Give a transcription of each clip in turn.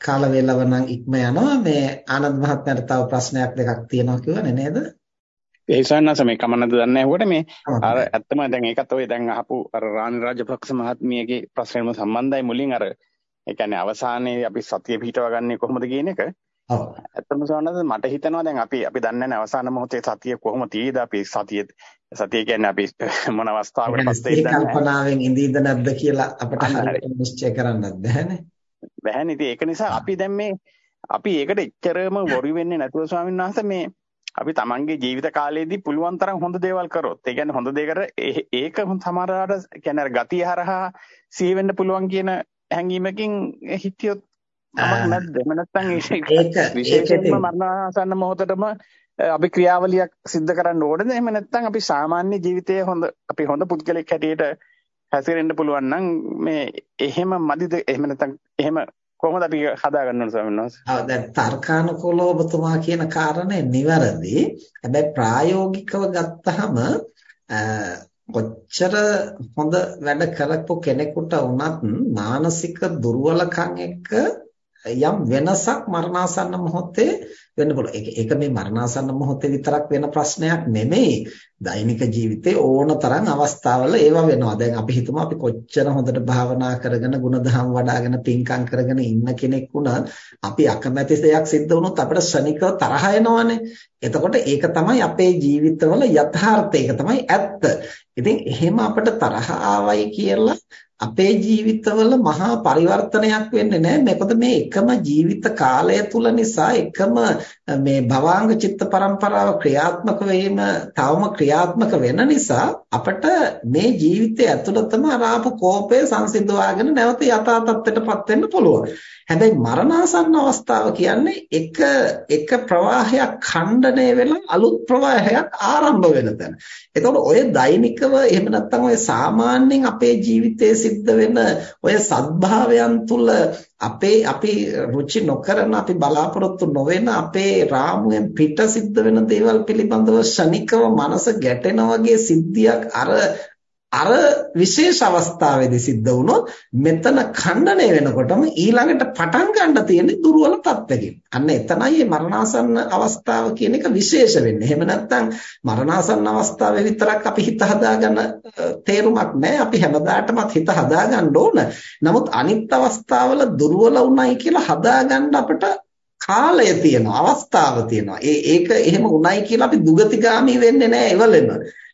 කාල වේලාව නම් ඉක්ම යනවා මේ ආනන්ද මහත්මයාට තව ප්‍රශ්නයක් දෙකක් තියෙනවා කියවනේ නේද? ඒ සන්නස මේ කමන්නද දන්නේ නැහුවට මේ අර ඇත්තම දැන් ඒකත් ඔය දැන් අහපු අර රාණි රාජපක්ෂ මහත්මියගේ ප්‍රශ්නෙම සම්බන්ධයි මුලින් අර ඒ කියන්නේ අවසානයේ අපි සතිය පිටව ගන්නේ කොහොමද කියන එක. ඔව්. ඇත්තම සන්නස මට හිතෙනවා දැන් අපි අපි දන්නේ නැහැ අවසාන මොහොතේ සතිය කොහොම තියෙද අපි සතිය සතිය කියන්නේ අපි මොන අවස්ථාවකට පස්සේ ඉඳන් කල්පනාවෙන් ඉඳීද නැද්ද කියලා අපිට නිශ්චය කරන්නත් බැහැනේ. බැහැනේ. ඉතින් ඒක නිසා අපි දැන් මේ අපි ඒකට එච්චරම වොරි වෙන්නේ නැතුව ස්වාමීන් වහන්සේ මේ අපි තමන්ගේ ජීවිත කාලයේදී පුළුවන් තරම් හොඳ දේවල් කරොත් ඒ කියන්නේ හොඳ දේ කර ඒක සමහරවිට කියන්නේ අර ගතිය හරහා සිහි වෙන්න පුළුවන් කියන හැඟීමකින් හිටියොත් තමක් නැද්ද? එහෙම නැත්නම් ඒක විශේෂයෙන්ම මරණාසන්න මොහොතටම අපි ක්‍රියාවලියක් සිද්ධ කරන්න ඕනද? එහෙම නැත්නම් අපි සාමාන්‍ය ජීවිතයේ හොඳ අපි හොඳ පුද්ගලෙක් හැටියට හැසිරෙන්න පුළුවන් නම් මේ එහෙම මදිද එහෙම නැත්නම් එහෙම කොහොමද අපි හදා ගන්න ඕන ස්වාමීන් වහන්සේ? ආ දැන් තර්කානුකූලව ඔබතුමා කියන කාරණේ නිවැරදි. හැබැයි ප්‍රායෝගිකව ගත්තහම කොච්චර හොඳ වැඩ කරපු කෙනෙකුට වුණත් මානසික දුර්වලකම් එක්ක යම් වෙනසක් මරණාසන්න මොහොතේ වෙන්න පුළුවන්. ඒක මේ මරණාසන්න මොහොතේ විතරක් වෙන ප්‍රශ්නයක් නෙමෙයි. දෛනික ජීවිතේ ඕන තරම් අවස්ථාවල ඒවා වෙනවා. දැන් අපි හිතමු අපි කොච්චර හොඳට භාවනා කරගෙන, ಗುಣධම් වඩාගෙන, පින්කම් කරගෙන ඉන්න කෙනෙක් වුණත් අපි අකමැති දෙයක් සිද්ධ වුණොත් අපිට ශනිකව තරහ එනවනේ. එතකොට ඒක තමයි අපේ ජීවිතවල යථාර්ථය. ඒක තමයි ඇත්ත. ඉතින් එහෙම අපිට තරහ ආවයි කියලා අපේ ජීවිතවල මහා පරිවර්තනයක් වෙන්නේ නැහැ. මොකද මේ එකම ජීවිත කාලය තුල නිසා එකම මේ භවාංග චිත්ත පරම්පරාව ක්‍රියාත්මක වීම තවම ක්‍රියාත්මක වෙන නිසා අපිට මේ ජීවිතය ඇතුළතම අරාපු කෝපය සංසිඳවාගෙන නැවත යථා තත්ත්වයටපත් වෙන්න පුළුවන්. හැබැයි මරණාසන්න අවස්ථාව කියන්නේ එක එක ප්‍රවාහයක් ඛණ්ඩණය වෙලා අලුත් ප්‍රවාහයක් ආරම්භ වෙන තැන. එතකොට ඔය දෛනිකව එහෙම නැත්නම් ඔය සාමාන්‍යයෙන් අපේ ජීවිතයේ සිද්ධ වෙන ඔය සත්භාවයන් තුල අපේ අපි රුචි නොකරන අපි බලාපොරොත්තු නොවන අපේ රාමුවෙන් පිට සිද්ධ වෙන දේවල් පිළිබඳව ශනිකව මනස ගැටෙන වගේ සිද්ධියක් අර අර විශේෂ අවස්ථාවේදී සිද්ධ වුණොත් මෙතන ඛණ්ඩණය වෙනකොටම ඊළඟට පටන් ගන්න තියෙන දුර්වල තත්ත්වකින්. අන්න එතනයි මේ මරණාසන්න අවස්ථාව කියන එක විශේෂ වෙන්නේ. එහෙම නැත්නම් මරණාසන්න අවස්ථාවේ විතරක් අපි හිත හදාගන්න තේරුමක් නැහැ. අපි හැමදාටමත් හිත හදාගන්න ඕන. නමුත් අනිත් අවස්ථාවල දුර්වල උණයි කියලා හදාගන්න අපිට කාලය තියෙනවා අවස්ථාව තියෙනවා. ඒ ඒක එහෙම උණයි කියලා අපි දුගතිගාමී වෙන්නේ නැහැ එවලෙම.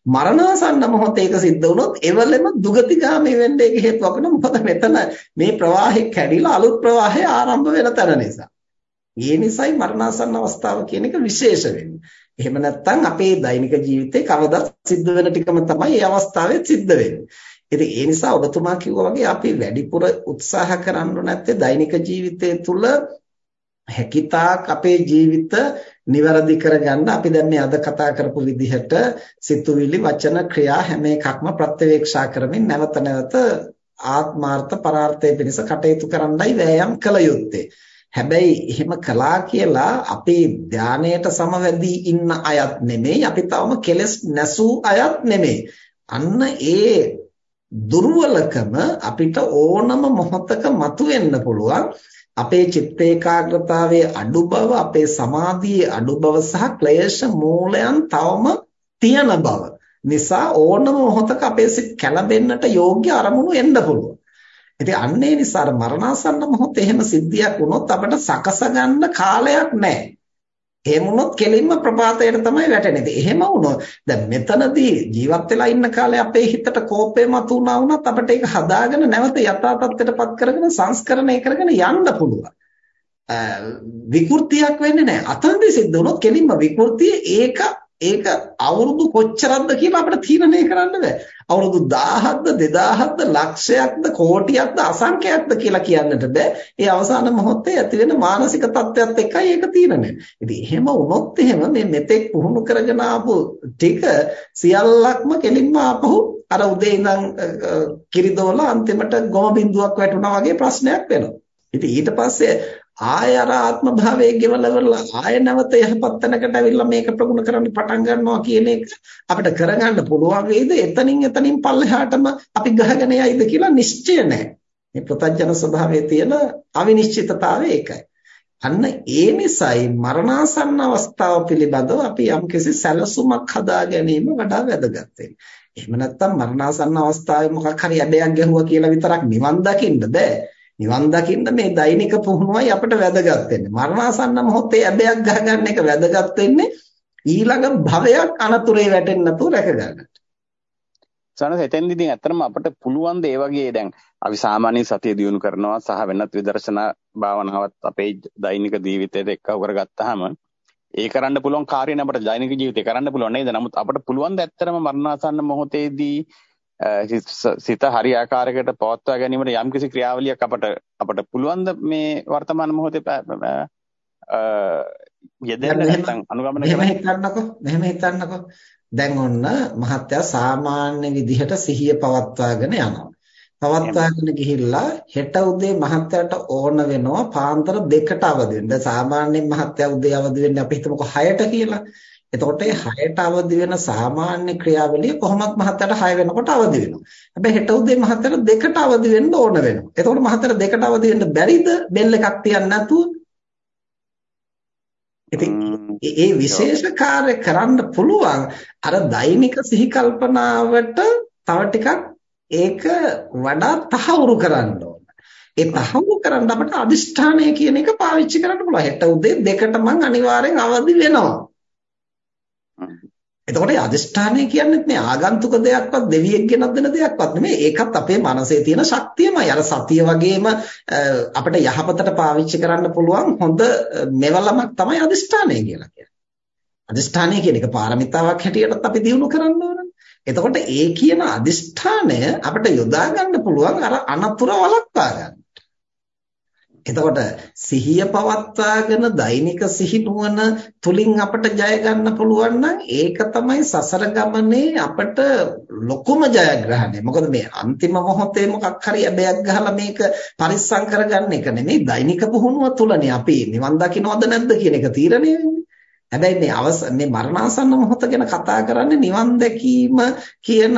මරණාසන්න මොහොතේ ඒක සිද්ධ වුණොත් එවලෙම දුගතිගාමී වෙන්න ඒක හේතුවක් වෙනවා. මොකද මෙතන මේ ප්‍රවාහය කැඩිලා අලුත් ප්‍රවාහය ආරම්භ වෙන තැන නිසා. ඒ නිසායි මරණාසන්න අවස්ථාව කියන එක විශේෂ වෙන්නේ. එහෙම නැත්නම් අපේ දෛනික ජීවිතේ කවදාත් සිද්ධ වෙන ටිකම තමයි මේ අවස්ථාවේ සිද්ධ වෙන්නේ. ඉතින් ඒ නිසා ඔබතුමා කිව්වා වගේ අපි වැඩිපුර උත්සාහ කරන්න නැත්තේ දෛනික ජීවිතය තුළ හැකිතාක් අපේ ජීවිත નિවරදි කරගන්න අපි දැන් මේ අද කතා කරපු විදිහට සිතුවිලි වචන ක්‍රියා හැම එකක්ම ප්‍රත්‍යවේක්ෂා කරමින් නැවත නැවත ආත්මාර්ථ පරාර්ථය පිණිස කටයුතු කරන්නයි වෑයම් කළ යුත්තේ. හැබැයි එහෙම කළා කියලා අපි ධානයට සමවැදී ඉන්න අයත් නෙමෙයි අපි තවම කෙලස් නැසූ අයත් නෙමෙයි. අන්න ඒ දුර්වලකම අපිට ඕනම මොහොතක මතුවෙන්න පුළුවන්. අපේ චිත්ත ඒකාග්‍රතාවයේ අඩු බව අපේ සමාධියේ අඩු බව සහ ක්ලේශ මූලයන් තවම තියෙන බව නිසා ඕනම මොහොතක අපේ සිත් කැළඹෙන්නට යෝග්‍ය අරමුණු එන්න පුළුවන්. ඉතින් අන්නේ නිසා මරණාසන්න මොහොතේ එහෙම සිද්ධියක් වුණොත් අපිට සකස ගන්න කාලයක් නැහැ. එහෙම වුණොත් කෙලින්ම ප්‍රපාතයට තමයි වැටෙන්නේ. එහෙම වුණොත් දැන් මෙතනදී ජීවත් වෙලා ඉන්න කාලේ අපේ හිතට කෝපය මතුණා වුණත් අපිට ඒක හදාගෙන නැවත යථා තත්ත්වයටපත් කරගෙන සංස්කරණය කරගෙන යන්න පුළුවන්. විකෘතියක් වෙන්නේ නැහැ. අතනදී සිද්ධ වුණොත් කෙලින්ම විකෘතිය ඒක ඒක අවුරුදු කොච්චරක්ද කියලා අපිට තීරණය කරන්න බෑ. අවුරුදු 1000ක්ද 2000ක්ද ලක්ෂයක්ද කෝටියක්ද අසංඛ්‍යයක්ද කියලා කියන්නට බෑ. ඒ අවසාන මොහොතේ ඇති වෙන මානසික තත්ත්වයක් එක්කයි ඒක තීරණය. ඉතින් එහෙම වුණොත් එහෙම මේ මෙතෙක් පුහුණු කරගෙන ආපු ටික සියල්ලක්ම කෙලින්ම ආපහු අර උදේ ඉඳන් කිරිදෝල අන්තිමට ගොම බින්දුවක් වැටුණා වගේ ප්‍රශ්නයක් වෙනවා. ඉතින් ඊට පස්සේ ආය අර ආත්ම භාවයේ ගෙවලවලා ආය නැවත යහපත් තැනකට ඇවිල්ලා මේක ප්‍රගුණ කරන්න පටන් ගන්නවා කියන එක අපිට කරගන්න පුළුවන් වේද එතනින් එතනින් පල්ලෙහාටම අපි ගහගෙන යයිද කියලා නිශ්චය නැහැ. මේ ප්‍රත්‍යඥ ස්වභාවයේ තියෙන අවිනිශ්චිතතාවය ඒකයි. අන්න ඒ නිසායි මරණාසන්න අවස්ථාව පිළිබඳව අපි යම්කිසි සැලසුමක් හදා ගැනීම වඩා වැදගත් වෙන්නේ. එහෙම නැත්නම් මරණාසන්න අවස්ථාවේ මොකක් හරි ඇබයක් ගැහුවා කියලා විතරක් නිවන් දකින්න බෑ. නිවන් දකින්න මේ දෛනික පුහුණුවයි අපිට වැදගත් වෙන්නේ. මරණාසන්න මොහොතේ ඇබයක් ගහගන්න එක වැදගත් වෙන්නේ ඊළඟ භවයක් අනතුරේ වැටෙන්නේ නැතුව රැක ගන්නට. සනස එතෙන්දි ඉතින් ඇත්තටම අපිට පුළුවන් ද ඒ වගේ දැන් අපි සාමාන්‍ය සතිය දියුණු කරනවා සහ වෙනත් විදර්ශනා භාවනාවත් අපේ දෛනික ජීවිතයට එක්ව කරගත්තාම ඒ කරන්න පුළුවන් කාර්යය අපිට දෛනික ජීවිතේ කරන්න පුළුවන් නේද? නමුත් අපිට පුළුවන් ද ඇත්තටම මරණාසන්න මොහොතේදී සිත හරි ආකාරයකට පවත්වා ගැනීමට යම්කිසි ක්‍රියාවලියක් අපට අපට පුළුවන් මේ වර්තමාන මොහොතේ යෙදෙන්න නැත්නම් අනුගමනය මෙහෙම හිතන්නකෝ මෙහෙම හිතන්නකෝ දැන් ඔන්න මහත්තයා සාමාන්‍ය විදිහට සිහිය පවත්වාගෙන යනවා. පවත්වාගෙන ගිහිල්ලා හෙට උදේ මහත්තයාට ඕන වෙනවා පාන්දර දෙකට අවදි වෙන්න. සාමාන්‍යයෙන් මහත්තයා උදේ අවදි වෙන්නේ අපි හිතමුකෝ 6ට කියලා. එතකොට ඒ 6ට අවදි වෙන සාමාන්‍ය ක්‍රියාවලිය කොහොමත් මහත්තයාට 6 වෙනකොට අවදි වෙනවා. හැබැයි හෙට උදේ මහත්තයාට දෙකට අවදි වෙන්න ඕන වෙනවා. එතකොට මහත්තයාට දෙකට අවදි වෙන්න බැරිද බෙල් එකක් තියන්න නැතුව? ඉතින් ඒ විශේෂ කාර්ය කරන්න පුළුවන් අර දෛනික සිහි කල්පනාවට තව ටිකක් ඒක වඩා තහවුරු කරන්න ඕන. ඒ තහවුරු කරන්න අපට අදිෂ්ඨානය කියන එක පාවිච්චි කරන්න පුළුවන්. හෙට උදේ දෙකට මං අනිවාර්යෙන් අවදි වෙනවා. එතකොට අදිෂ්ඨානය කියන්නේත් මේ ආගන්තුක දෙයක්වත් දෙවියෙක් ගෙනත් දෙන දෙයක්වත් නෙමෙයි. ඒකත් අපේ මනසේ තියෙන ශක්තියමයි. අර සතිය වගේම අපිට යහපතට පාවිච්චි කරන්න පුළුවන් හොඳ මෙවලමක් තමයි අදිෂ්ඨානය කියලා කියන්නේ. අදිෂ්ඨානය කියන එක පාරමිතාවක් හැටියටත් අපි දිනු කරන්න ඕනනේ. එතකොට ඒ කියන අදිෂ්ඨානය අපිට යොදා ගන්න පුළුවන් අර අනතුර වළක්වා ගන්න. එතකොට සිහිය පවත්වාගෙන දෛනික සිහි නුවණ තුලින් අපට ජය ගන්න පුළුවන් නම් ඒක තමයි සසර ගමනේ අපට ලොකුම ජයග්‍රහණය. මොකද මේ අන්තිම මොහොතේ මොකක් හරි අබයක් ගහලා මේක පරිස්සම් කරගන්න එක නෙමෙයි දෛනික පුහුණුව තුලනේ අපි නිවන් දකින්නවද නැද්ද කියන එක තීරණය වෙන්නේ. හැබැයි මේ අවස මේ මරණාසන්න මොහොත ගැන කතා කරන්නේ නිවන් දැකීම කියන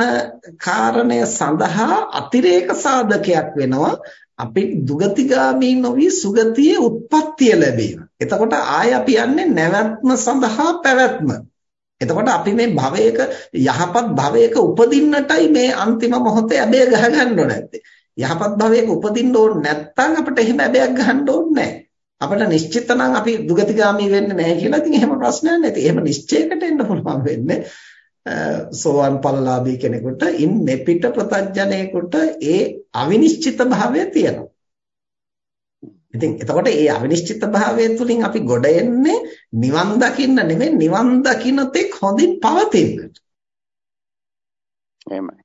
කාරණය සඳහා අතිරේක සාධකයක් වෙනවා අපි දුගතිගාමී නොවි සුගතියේ උත්පත්තිය ලැබීම. එතකොට ආය අපි යන්නේ නැවැත්ම සඳහා පැවැත්ම. එතකොට අපි මේ භවයක යහපත් භවයක උපදින්නටයි මේ අන්තිම මොහොතේ ඇබය ගහගන්න ඕන නැත්තේ. යහපත් භවයක උපදින්න ඕන නැත්නම් අපිට එහෙම ඇබයක් ගහන්න ඕනේ නැහැ. අපිට නිශ්චිත නම් අපි දුගතිගාමී වෙන්නේ නැහැ කියලා ඉතින් එහෙම ප්‍රශ්නයක් නැති. එහෙම නිශ්චයකට එන්න පුළුවන් වෙන්නේ සෝවන් ඵලලාභී කෙනෙකුට ඉන් මෙපිට ප්‍රතඥයෙකුට ඒ අවිනිශ්චිත භාවය තියෙනවා. ඉතින් එතකොට ඒ අවිනිශ්චිත භාවය තුලින් අපි ගොඩ එන්නේ නිවන් දකින්න නෙමෙයි නිවන් දකින්න තෙක් හොඳින් පවතින්නට. එහෙමයි.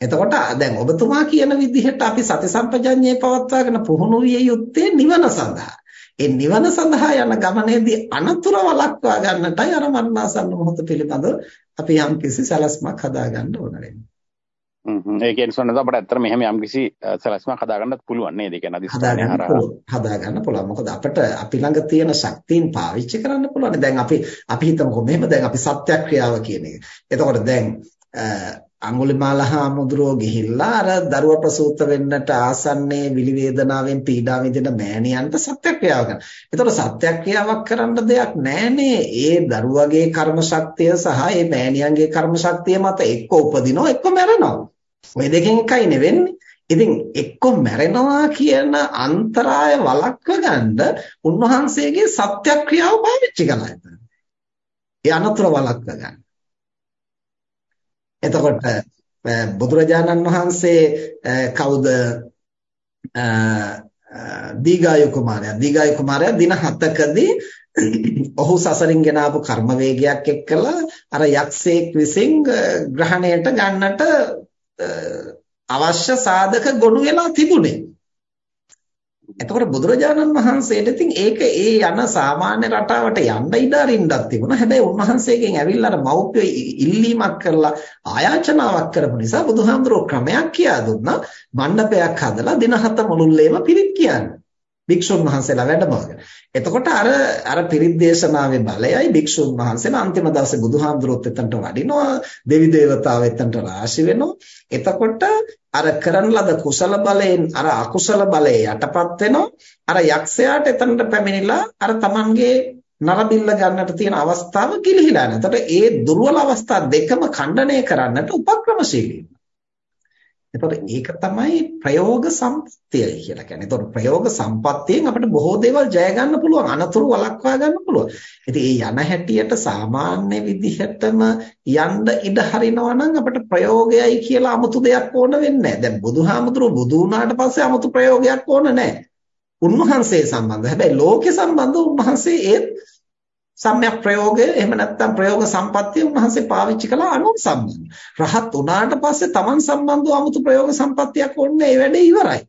එතකොට දැන් ඔබතුමා කියන විදිහට අපි සති සම්පජඤ්ඤේ පවත්වාගෙන පුහුණු විය යුත්තේ නිවන සඳහා. ඒ නිවන සඳහා යන ගමනේදී අනතුරු වළක්වා ගන්නටයි අර මරණාසන්න මොහොත පිළිබඳව අපි යම් කිසි සැලැස්මක් හදාගන්න ඕන වෙන්නේ. හ්ම් ඒ කියන්නේ සොන්නද අපිට ඇත්තට මෙහෙම යම් කිසි සැලැස්මක් හදාගන්නත් පුළුවන් නේද? ඒ කියන්නේ අදිස්ථානය හරහා හදාගන්න පුළුවන්. මොකද අපිට අපි ළඟ තියෙන ශක්තියින් පාවිච්චි කරන්න පුළුවන්. දැන් අපි අපි හිතමුකෝ මෙහෙම දැන් අපි සත්‍යක්‍රියාව කියන එක. එතකොට දැන් අඟුලිමාල හාමුදුරුවෝ ගිහිල්ලා අර දරුවා ප්‍රසූත වෙන්නට ආසන්නයේ විලි වේදනාවෙන් පීඩා විඳින මෑණියන්ට සත්‍යක්‍රියාව කරනවා. ඒතකොට සත්‍යක්‍රියාවක් කරන්න දෙයක් නැහනේ. ඒ දරුවගේ කර්ම ශක්තිය සහ ඒ මෑණියන්ගේ කර්ම ශක්තිය මත එක්ක උපදිනවා එක්ක මැරෙනවා. ওই දෙකෙන් එකයි නෙවෙන්නේ. ඉතින් එක්ක මැරෙනවා කියන අන්තරාය වළක්ව ගන්න උන්වහන්සේගේ සත්‍යක්‍රියාව පාවිච්චි කළා. ඒ අනතුර වළක්ව ගන්න. එතකොට බුදුරජාණන් වහන්සේ කවුද? දීගායු කුමාරයා. දීගායු කුමාරයා දින 7කදී ඔහු සසරින් ගෙන ආපු කර්ම වේගයක් එක්කලා අර යක්ෂයෙක් විසින් ග්‍රහණයට ගන්නට අවශ්‍ය සාධක ගොනු වෙලා තිබුණේ. එතකොට බුදුරජාණන් වහන්සේට ඉතින් ඒක ඒ යන සාමාන්‍ය රටාවට යන්න ඉඩ අරින්නක් තිබුණා. හැබැයි උන්වහන්සේගෙන් ඇවිල්ලා අර මෞප්‍ය ඉල්ලීමක් කරලා ආයාචනාවක් කරපු නිසා බුදුහාමුදුරුවෝ ක්‍රමයක් කියා දුන්නා. මණ්ඩපයක් හදලා දින හත මුළුල්ලේම පිරිත් කියන්නේ. භික්ෂුන් වහන්සේලා වැඩමවගෙන. එතකොට අර අර පිරිත් දේශනාවේ බලයයි භික්ෂුන් වහන්සේලා අන්තිම දවසේ බුදුහාමුදුරුවොත් එතනට වඩිනවා, දෙවි දේවතාවෝ එතනට රාශි වෙනවා. එතකොට අර කරන ලද කුසල බලයෙන් අර අකුසල බලය යටපත් වෙනවා. අර යක්ෂයාට එතනට පැමිණිලා අර Tamanගේ නරබිල්ල ගන්නට තියෙන අවස්ථාව ගිලිහිලා යනවා. එතකොට ඒ දුර්වල අවස්ථා දෙකම ඛණ්ඩණය කරන්නට උපක්‍රමශීලී එතකොට ඒක තමයි ප්‍රයෝග සම්පත්තිය කියලා කියන්නේ. එතකොට ප්‍රයෝග සම්පත්තියෙන් අපිට බොහෝ දේවල් ජය ගන්න පුළුවන්, අනතුරු වළක්වා ගන්න පුළුවන්. ඉතින් ඒ යන හැටියට සාමාන්‍ය විදිහටම යන්න ඉඩ හරිනවා නම් අපිට ප්‍රයෝගයයි කියලා 아무තු දෙයක් ඕන වෙන්නේ නැහැ. දැන් බුදුහාමුදුරුවෝ බුදු වුණාට පස්සේ 아무තු ප්‍රයෝගයක් ඕන නැහැ. උන්වහන්සේ සම්බන්ධ. හැබැයි ලෝකේ සම්බන්ධ උන්වහන්සේ ඒත් සම්‍යක් ප්‍රයෝගය එහෙම නැත්නම් ප්‍රයෝග සම්පත්තිය උන්වහන්සේ පාවිච්චි කළා අනුන් සම්බන්ධ. රහත් උනාට පස්සේ Taman සම්බන්ධව 아무තු ප්‍රයෝග සම්පත්තියක් ඕනේ ඒ වැඩේ ඉවරයි.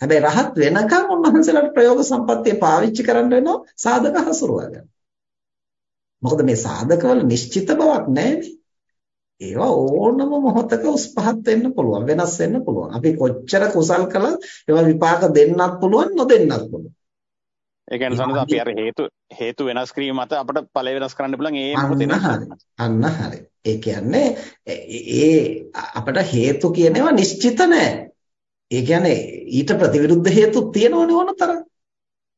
හැබැයි රහත් වෙනකන් උන්වහන්සේලාට ප්‍රයෝග සම්පත්තිය පාවිච්චි කරන්න වෙනවා සාධක හසුරුවා ගන්න. මොකද මේ සාධකවල නිශ්චිත බවක් නැහැනේ. ඒවා ඕනම මොහොතක උස් පහත් වෙන්න පුළුවන් වෙනස් වෙන්න පුළුවන්. අපි කොච්චර කුසල් කළත් ඒවා විපාක දෙන්නත් පුළුවන් නොදෙන්නත් පුළුවන්. ඒ කියන්නේ සනද අපි අර හේතු හේතු වෙනස් කිරීම මත අපිට ඵල වෙනස් කරන්න පුළුවන් ඒ මොහොතේ අන්න හරි. ඒ කියන්නේ ඒ අපිට හේතු කියනවා නිශ්චිත නෑ. ඒ කියන්නේ ඊට ප්‍රතිවිරුද්ධ හේතු තියෙනවනේ ඕන තරම්.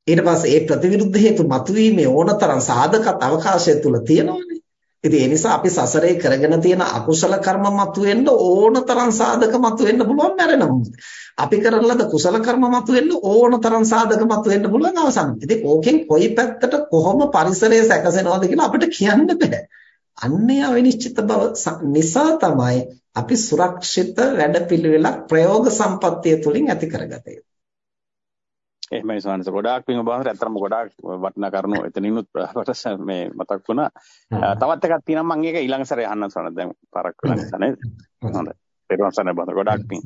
ඊට පස්සේ ඒ ප්‍රතිවිරුද්ධ හේතු මතුවීමේ ඕන තරම් සාධකත් අවකාශය තුල තියෙනවනේ. ඉතින් ඒ නිසා අපි සසරේ කරගෙන තියෙන අකුසල කර්ම මතුවෙන්න ඕන තරම් සාධක මතුවෙන්න පුළුවන් මැරෙන අපි කරන ලද කුසල කර්ම මතුවෙන්න ඕන තරම් සාධක මතුවෙන්න පුළුවන් අවසන්. ඉතින් ඕකෙන් කොයි පැත්තට කොහොම පරිසරය සැකසෙනවද කියලා අපිට කියන්න බෑ. අන්නේ අවිනිශ්චිත බව නිසා තමයි අපි සුරක්ෂිත වැඩපිළිවෙලක් ප්‍රයෝග සම්පත්තිය තුලින් ඇති කරගත්තේ. එහෙමයි සවනස ගොඩාක් පිං ඔබ වහන්සේ ඇත්තටම ගොඩාක් වටිනා කරුණු එතනිනුත් අපට මේ මතක් වුණා. තවත් එකක් තියෙනවා මම ඒක ඊළඟ සැරේ අහන්න සවනස දැන් පරක් වෙලා නිසා නේද? හොඳයි. සරණ බඳ ගොඩාක් පිං.